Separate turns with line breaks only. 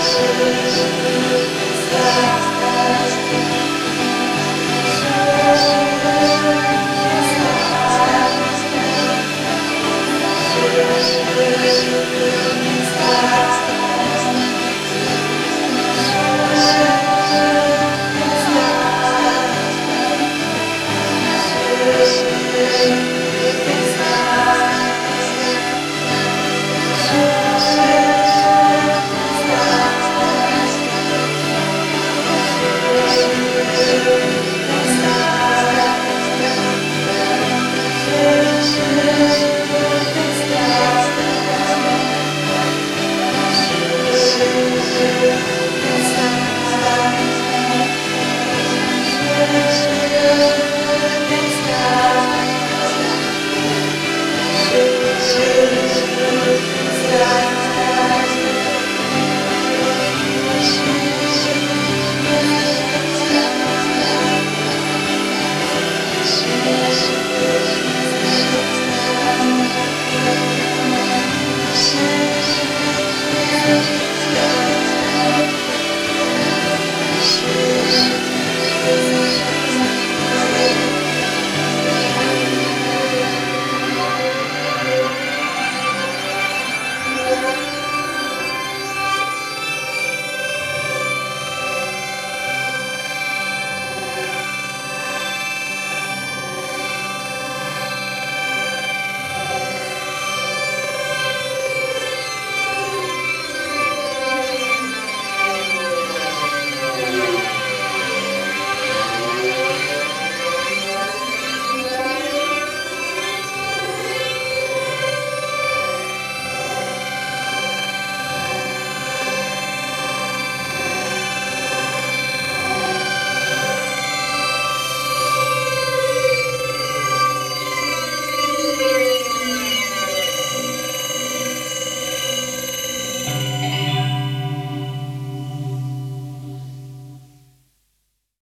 Yes. Jesus.